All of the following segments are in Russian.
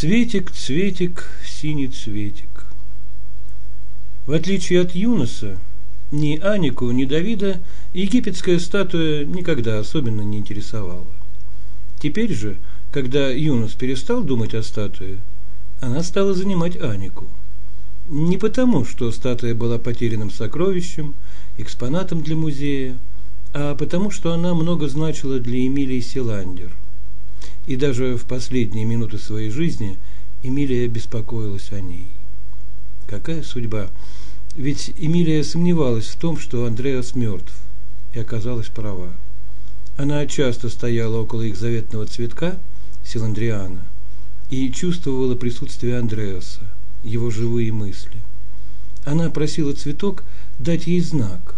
Цветик, цветик, синий цветик. В отличие от Юноса, ни Анику, ни Давида египетская статуя никогда особенно не интересовала. Теперь же, когда Юнос перестал думать о статуе, она стала занимать Анику. Не потому, что статуя была потерянным сокровищем, экспонатом для музея, а потому, что она много значила для Эмилии Силандер. И даже в последние минуты своей жизни Эмилия беспокоилась о ней. Какая судьба! Ведь Эмилия сомневалась в том, что Андреас мертв, и оказалась права. Она часто стояла около их заветного цветка, Силандриана, и чувствовала присутствие Андреаса, его живые мысли. Она просила цветок дать ей знак.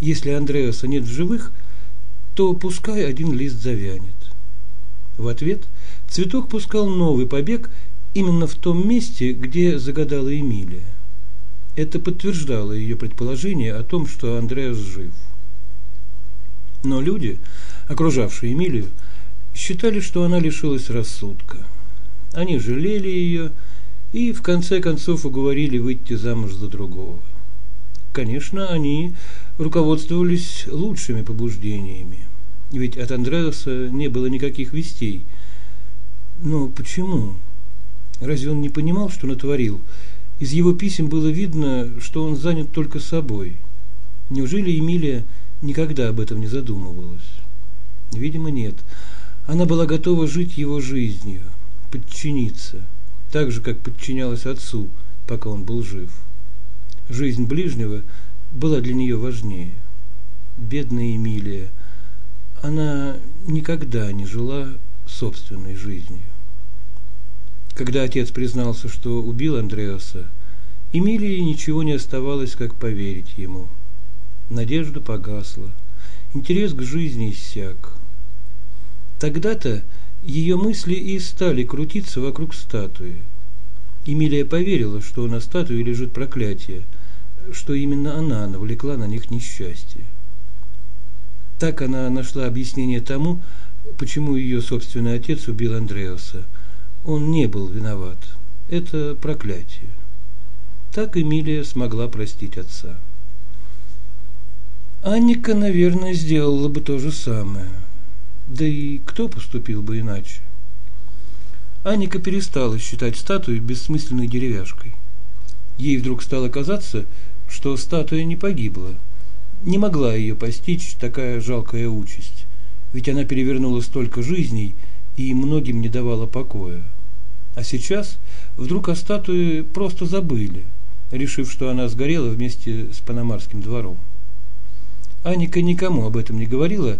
Если Андреаса нет в живых, то пускай один лист завянет. В ответ цветок пускал новый побег именно в том месте, где загадала Эмилия. Это подтверждало ее предположение о том, что Андреас жив. Но люди, окружавшие Эмилию, считали, что она лишилась рассудка. Они жалели ее и в конце концов уговорили выйти замуж за другого. Конечно, они руководствовались лучшими побуждениями, ведь от Андреаса не было никаких вестей. Но почему? Разве он не понимал, что натворил? Из его писем было видно, что он занят только собой. Неужели Эмилия никогда об этом не задумывалась? Видимо, нет. Она была готова жить его жизнью, подчиниться – так же, как подчинялась отцу, пока он был жив. Жизнь ближнего была для нее важнее. Бедная Эмилия, она никогда не жила собственной жизнью. Когда отец признался, что убил Андреаса, Эмилии ничего не оставалось, как поверить ему. Надежда погасла, интерес к жизни иссяк. Тогда-то ее мысли и стали крутиться вокруг статуи. Эмилия поверила, что на статуе лежит проклятие, что именно она навлекла на них несчастье. Так она нашла объяснение тому, почему ее собственный отец убил Андреаса. Он не был виноват. Это проклятие. Так Эмилия смогла простить отца. Анника, наверное, сделала бы то же самое. Да и кто поступил бы иначе? Аника перестала считать статую бессмысленной деревяшкой. Ей вдруг стало казаться, что статуя не погибла. Не могла ее постичь такая жалкая участь, ведь она перевернула столько жизней и многим не давала покоя. А сейчас вдруг о статуе просто забыли, решив, что она сгорела вместе с Панамарским двором. Аника никому об этом не говорила,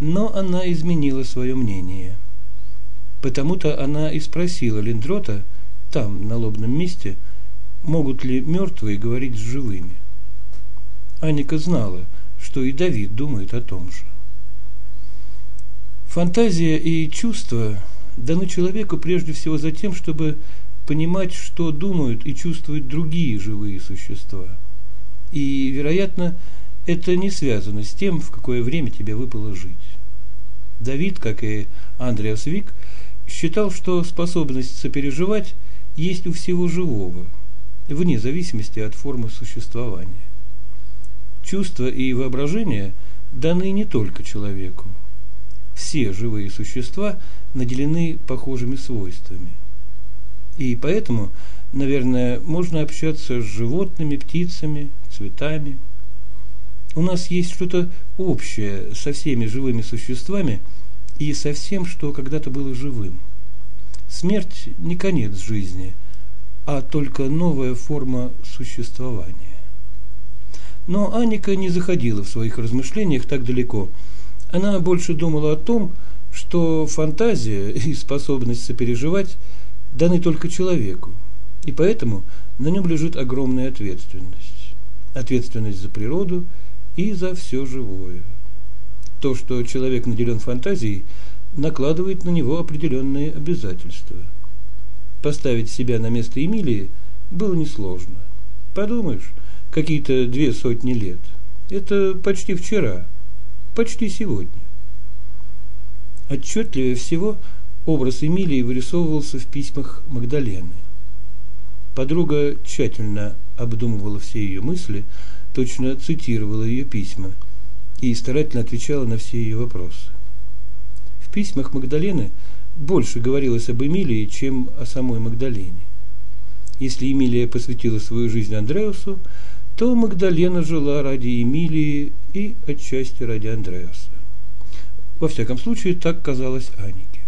но она изменила свое мнение. Потому-то она и спросила Линдрота, там, на лобном месте, могут ли мертвые говорить с живыми. Аника знала, что и Давид думает о том же. Фантазия и чувства даны человеку прежде всего за тем, чтобы понимать, что думают и чувствуют другие живые существа. И, вероятно, это не связано с тем, в какое время тебе выпало жить. Давид, как и Андреас Вик, считал, что способность сопереживать есть у всего живого, вне зависимости от формы существования. Чувства и воображение даны не только человеку. Все живые существа наделены похожими свойствами. И поэтому, наверное, можно общаться с животными, птицами, цветами – у нас есть что-то общее со всеми живыми существами и со всем, что когда-то было живым. Смерть не конец жизни, а только новая форма существования. Но Аника не заходила в своих размышлениях так далеко. Она больше думала о том, что фантазия и способность сопереживать даны только человеку, и поэтому на нем лежит огромная ответственность. Ответственность за природу – и за все живое. То, что человек наделен фантазией, накладывает на него определенные обязательства. Поставить себя на место Эмилии было несложно. Подумаешь, какие-то две сотни лет. Это почти вчера, почти сегодня. Отчетливее всего образ Эмилии вырисовывался в письмах Магдалены. Подруга тщательно обдумывала все ее мысли, точно цитировала ее письма и старательно отвечала на все ее вопросы. В письмах Магдалены больше говорилось об Эмилии, чем о самой Магдалене. Если Эмилия посвятила свою жизнь Андреасу, то Магдалена жила ради Эмилии и отчасти ради Андреаса. Во всяком случае, так казалось Анике.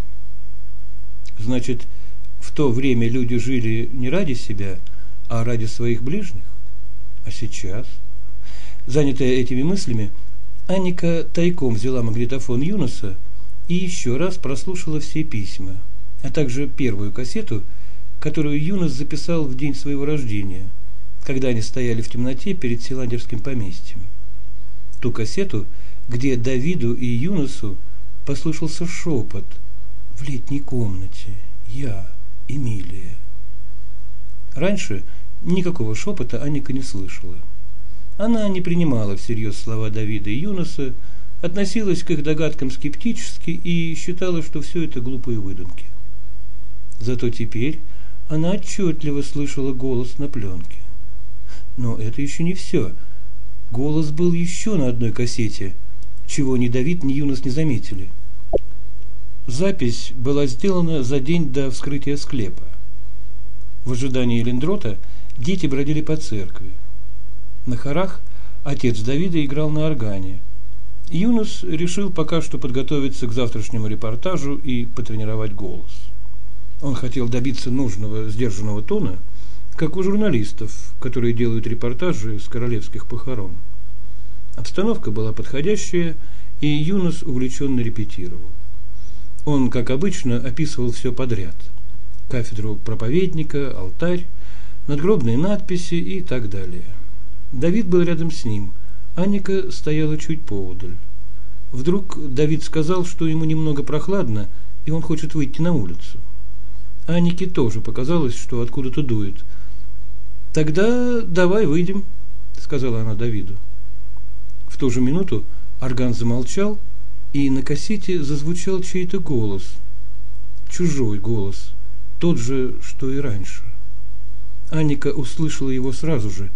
Значит, в то время люди жили не ради себя, а ради своих ближних? А сейчас? Занятая этими мыслями, Аника тайком взяла магнитофон Юноса и еще раз прослушала все письма, а также первую кассету, которую Юнос записал в день своего рождения – когда они стояли в темноте перед Силандерским поместьем. Ту кассету, где Давиду и Юносу послышался шепот в летней комнате «Я, Эмилия». Раньше никакого шепота Аника не слышала. Она не принимала всерьез слова Давида и Юноса, относилась к их догадкам скептически и считала, что все это глупые выдумки. Зато теперь она отчетливо слышала голос на пленке. Но это еще не все. Голос был еще на одной кассете, чего ни Давид, ни Юнос не заметили. Запись была сделана за день до вскрытия склепа. В ожидании Лендрота дети бродили по церкви. На хорах отец Давида играл на органе. Юнус решил пока что подготовиться к завтрашнему репортажу и потренировать голос. Он хотел добиться нужного сдержанного тона – как у журналистов, которые делают репортажи с королевских похорон. Обстановка была подходящая, и Юнос увлеченно репетировал. Он, как обычно, описывал все подряд. Кафедру проповедника, алтарь, надгробные надписи и так далее. Давид был рядом с ним, Аника стояла чуть поодаль. Вдруг Давид сказал, что ему немного прохладно, и он хочет выйти на улицу. Анике тоже показалось, что откуда-то дует – Тогда давай выйдем, сказала она Давиду. В ту же минуту орган замолчал, и на кассете зазвучал чей-то голос. Чужой голос, тот же, что и раньше. Анника услышала его сразу же,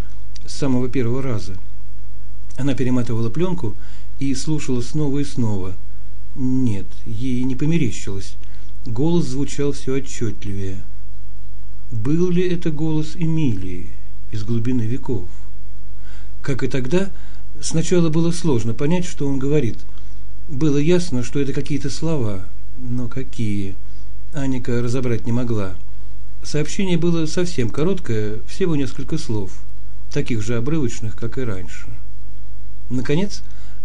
с самого первого раза. Она перематывала пленку и слушала снова и снова. Нет, ей не померещилось. Голос звучал все отчетливее. Был ли это голос Эмилии из глубины веков? Как и тогда, сначала было сложно понять, что он говорит. Было ясно, что это какие-то слова, но какие? Аника разобрать не могла. Сообщение было совсем короткое, всего несколько слов, таких же обрывочных, как и раньше. Наконец,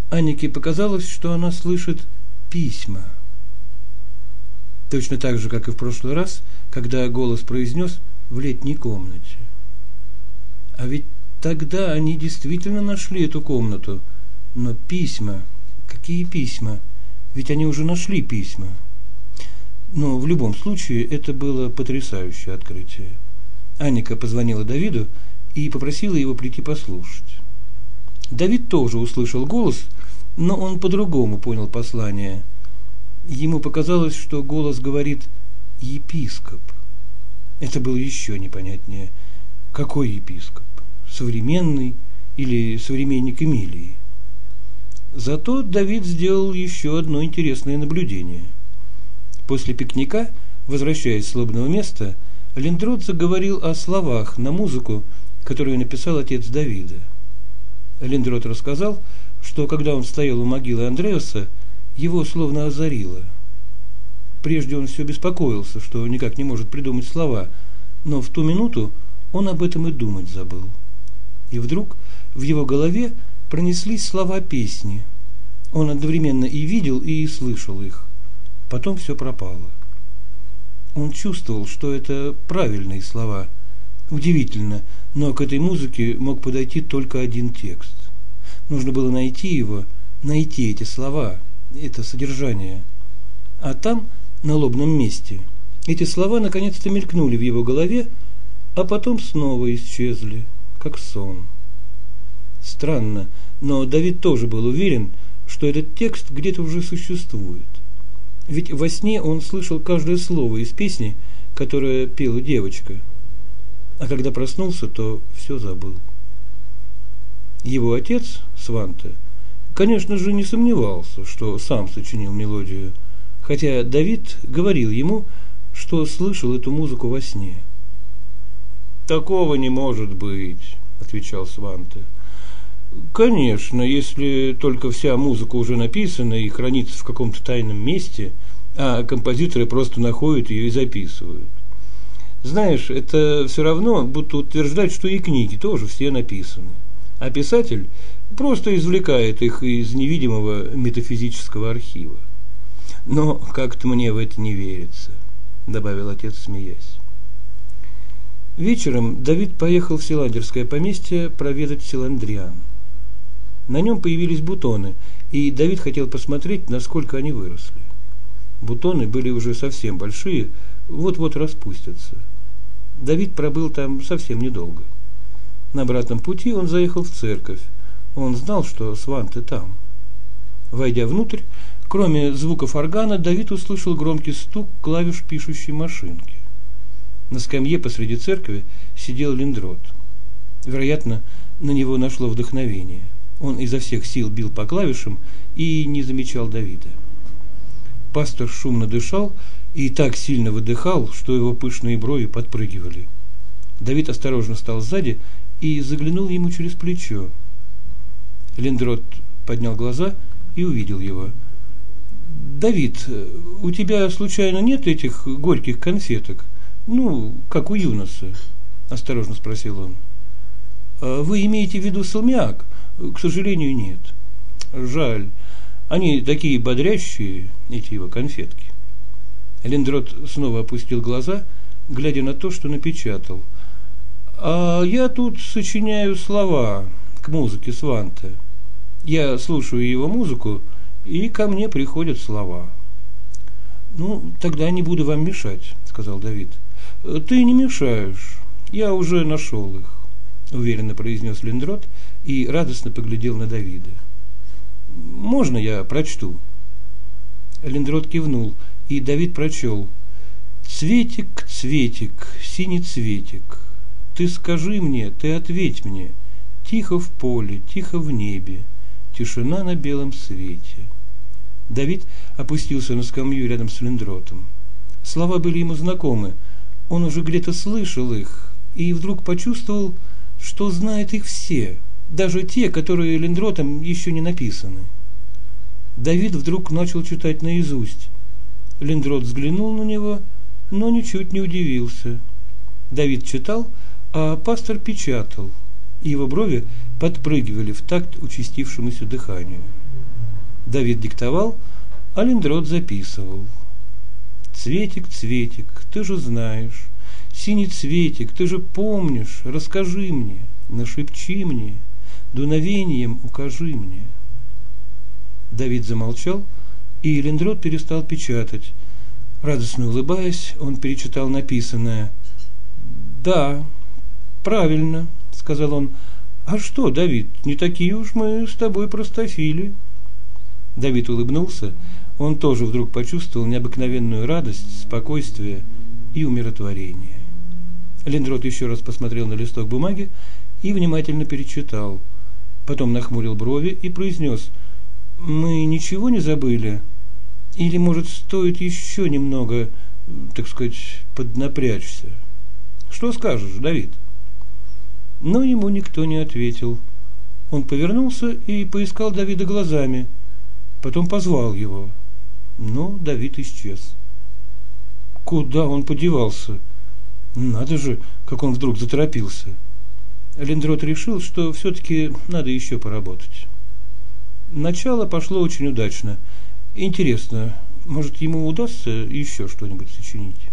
Анике показалось, что она слышит письма. Точно так же, как и в прошлый раз – когда голос произнес в летней комнате. А ведь тогда они действительно нашли эту комнату. Но письма... Какие письма? Ведь они уже нашли письма. Но в любом случае это было потрясающее открытие. Аника позвонила Давиду и попросила его прийти послушать. Давид тоже услышал голос, но он по-другому понял послание. Ему показалось, что голос говорит – епископ. Это было еще непонятнее. Какой епископ? Современный или современник Эмилии? Зато Давид сделал еще одно интересное наблюдение. После пикника, возвращаясь с лобного места, Лендрот заговорил о словах на музыку, которую написал отец Давида. Лендрот рассказал, что когда он стоял у могилы Андреаса, его словно озарило – Прежде он все беспокоился, что никак не может придумать слова, но в ту минуту он об этом и думать забыл. И вдруг в его голове пронеслись слова песни. Он одновременно и видел, и слышал их. Потом все пропало. Он чувствовал, что это правильные слова. Удивительно, но к этой музыке мог подойти только один текст. Нужно было найти его, найти эти слова, это содержание. А там на лобном месте. Эти слова наконец-то мелькнули в его голове, а потом снова исчезли, как сон. Странно, но Давид тоже был уверен, что этот текст где-то уже существует. Ведь во сне он слышал каждое слово из песни, которую пела девочка. А когда проснулся, то все забыл. Его отец, Сванте, конечно же, не сомневался, что сам сочинил мелодию, хотя Давид говорил ему, что слышал эту музыку во сне. «Такого не может быть», – отвечал Сванте. Конечно, если только вся музыка уже написана и хранится в каком-то тайном месте, а композиторы просто находят ее и записывают. Знаешь, это все равно будто утверждать, что и книги тоже все написаны. А писатель просто извлекает их из невидимого метафизического архива. Но как-то мне в это не верится, добавил отец, смеясь. Вечером Давид поехал в Силандерское поместье проведать Силандриан. На нем появились бутоны, и Давид хотел посмотреть, насколько они выросли. Бутоны были уже совсем большие, вот-вот распустятся. Давид пробыл там совсем недолго. На обратном пути он заехал в церковь. Он знал, что Сванты там. Войдя внутрь, кроме звуков органа, Давид услышал громкий стук клавиш пишущей машинки. На скамье посреди церкви сидел Линдрот. Вероятно, на него нашло вдохновение – он изо всех сил бил по клавишам и не замечал Давида. Пастор шумно дышал и так сильно выдыхал, что его пышные брови подпрыгивали. Давид осторожно стал сзади и заглянул ему через плечо. Лендрот поднял глаза и увидел его. «Давид, у тебя случайно нет этих горьких конфеток? Ну, как у Юноса?» – осторожно спросил он. «А «Вы имеете в виду салмиак?» К сожалению, нет. Жаль. Они такие бодрящие, эти его конфетки. Лендрот снова опустил глаза, глядя на то, что напечатал. А я тут сочиняю слова к музыке Сванта. Я слушаю его музыку, и ко мне приходят слова. Ну, тогда не буду вам мешать, сказал Давид. Ты не мешаешь. Я уже нашел их, уверенно произнес Лендрот и радостно поглядел на Давида. «Можно я прочту?» Лендрот кивнул, и Давид прочел. «Цветик, цветик, синий цветик, ты скажи мне, ты ответь мне, тихо в поле, тихо в небе, тишина на белом свете». Давид опустился на скамью рядом с Лендротом. Слова были ему знакомы, он уже где-то слышал их, и вдруг почувствовал, что знает их все – даже те, которые Лендротом еще не написаны. Давид вдруг начал читать наизусть. Лендрот взглянул на него, но ничуть не удивился. Давид читал, а пастор печатал, и его брови подпрыгивали в такт участившемуся дыханию. Давид диктовал, а Лендрот записывал. «Цветик, цветик, ты же знаешь, синий цветик, ты же помнишь, расскажи мне, нашепчи мне, дуновением укажи мне. Давид замолчал, и Лендрот перестал печатать. Радостно улыбаясь, он перечитал написанное. «Да, правильно», — сказал он. «А что, Давид, не такие уж мы с тобой простофили». Давид улыбнулся. Он тоже вдруг почувствовал необыкновенную радость, спокойствие и умиротворение. Лендрот еще раз посмотрел на листок бумаги и внимательно перечитал – потом нахмурил брови и произнес «Мы ничего не забыли? Или, может, стоит еще немного, так сказать, поднапрячься? Что скажешь, Давид?» Но ему никто не ответил. Он повернулся и поискал Давида глазами, потом позвал его. Но Давид исчез. Куда он подевался? Надо же, как он вдруг заторопился. Лендрот решил, что все-таки надо еще поработать. Начало пошло очень удачно. Интересно, может ему удастся еще что-нибудь сочинить?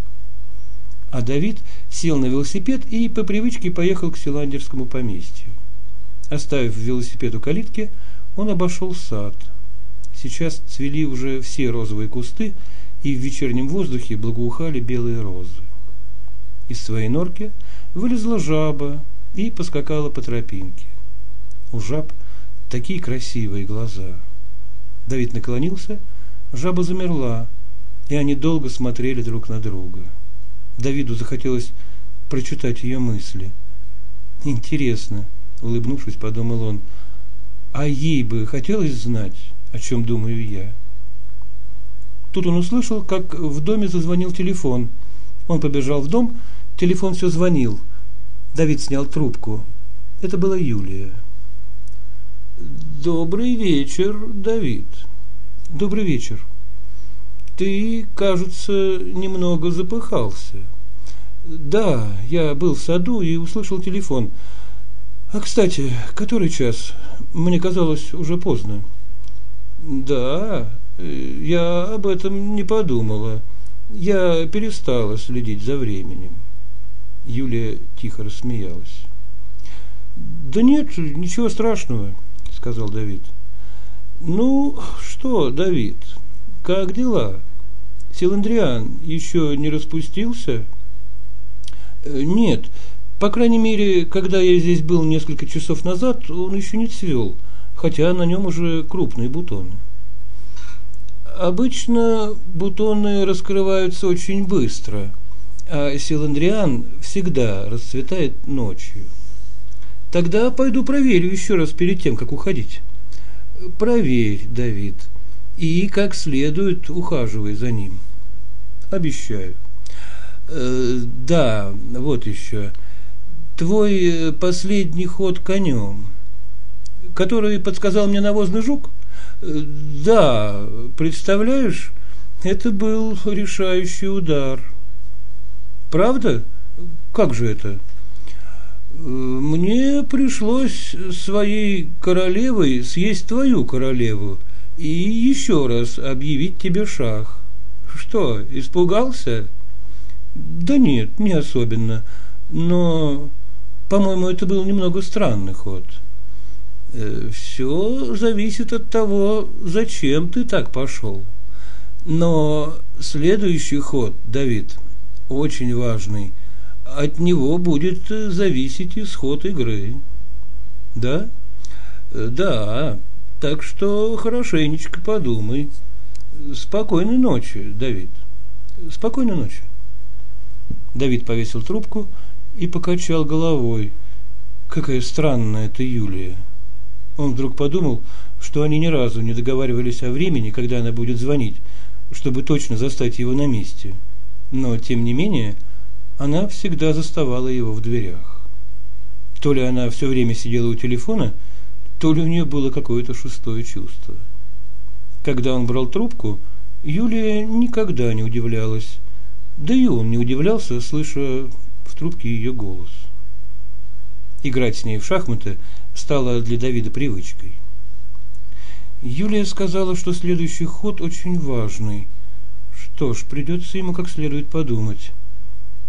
А Давид сел на велосипед и по привычке поехал к Силандерскому поместью. Оставив велосипед у калитки, он обошел сад. Сейчас цвели уже все розовые кусты, и в вечернем воздухе благоухали белые розы. Из своей норки вылезла жаба и поскакала по тропинке. У жаб такие красивые глаза. Давид наклонился, жаба замерла, и они долго смотрели друг на друга. Давиду захотелось прочитать ее мысли. Интересно, улыбнувшись, подумал он, а ей бы хотелось знать, о чем думаю я. Тут он услышал, как в доме зазвонил телефон. Он побежал в дом, телефон все звонил. Давид снял трубку. Это была Юлия. Добрый вечер, Давид. Добрый вечер. Ты, кажется, немного запыхался. Да, я был в саду и услышал телефон. А, кстати, который час? Мне казалось, уже поздно. Да, я об этом не подумала. Я перестала следить за временем. Юлия тихо рассмеялась. Да нет, ничего страшного, сказал Давид. Ну, что, Давид, как дела? Силандриан еще не распустился? Э, нет, по крайней мере, когда я здесь был несколько часов назад, он еще не цвел, хотя на нем уже крупные бутоны. Обычно бутоны раскрываются очень быстро, а силандриан всегда расцветает ночью. Тогда пойду проверю еще раз перед тем, как уходить. Проверь, Давид, и как следует ухаживай за ним. Обещаю. Э, да, вот еще. Твой последний ход конем, который подсказал мне навозный жук – да, представляешь, это был решающий удар. Правда? Как же это? Мне пришлось своей королевой съесть твою королеву и еще раз объявить тебе шах. Что, испугался? Да нет, не особенно. Но, по-моему, это был немного странный ход. Э, Все зависит от того, зачем ты так пошел. Но следующий ход, Давид, очень важный. От него будет зависеть исход игры. Да? Э, да. Так что хорошенечко подумай. Спокойной ночи, Давид. Спокойной ночи. Давид повесил трубку и покачал головой. Какая странная эта Юлия. Он вдруг подумал, что они ни разу не договаривались о времени, когда она будет звонить, чтобы точно застать его на месте. Но, тем не менее, она всегда заставала его в дверях. То ли она все время сидела у телефона, то ли у нее было какое-то шестое чувство. Когда он брал трубку, Юлия никогда не удивлялась, да и он не удивлялся, слыша в трубке ее голос. Играть с ней в шахматы – стало для Давида привычкой. Юлия сказала, что следующий ход очень важный. Что ж, придется ему как следует подумать.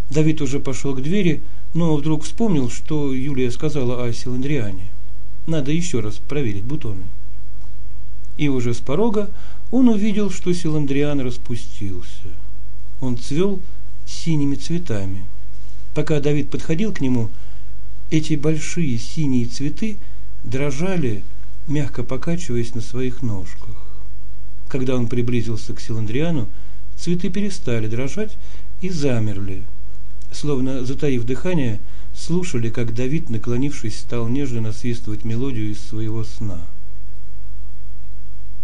Давид уже пошел к двери, но вдруг вспомнил, что Юлия сказала о Силандриане. Надо еще раз проверить бутоны. И уже с порога он увидел, что Силандриан распустился. Он цвел синими цветами. Пока Давид подходил к нему, эти большие синие цветы дрожали, мягко покачиваясь на своих ножках. Когда он приблизился к Силандриану, цветы перестали дрожать и замерли, словно затаив дыхание, слушали, как Давид, наклонившись, стал нежно насвистывать мелодию из своего сна.